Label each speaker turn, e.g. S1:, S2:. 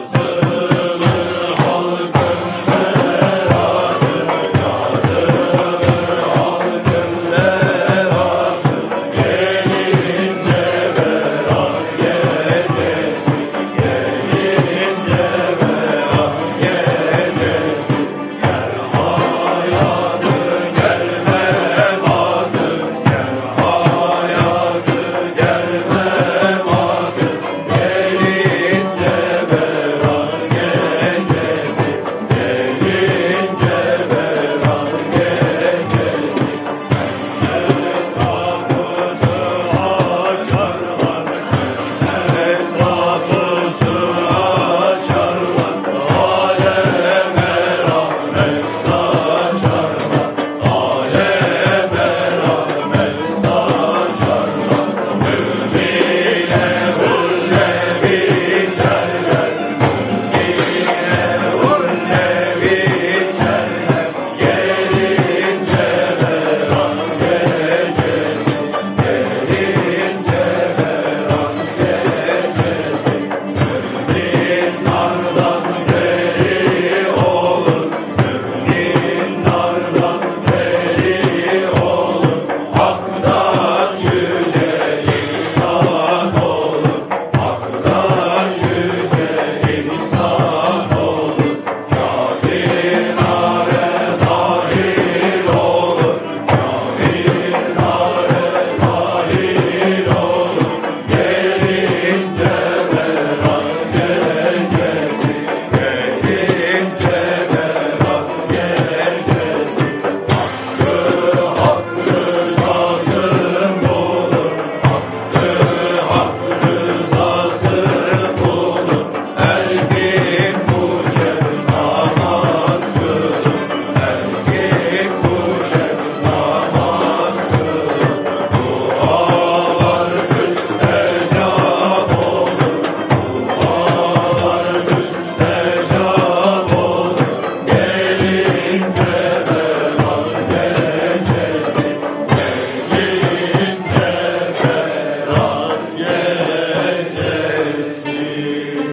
S1: closer.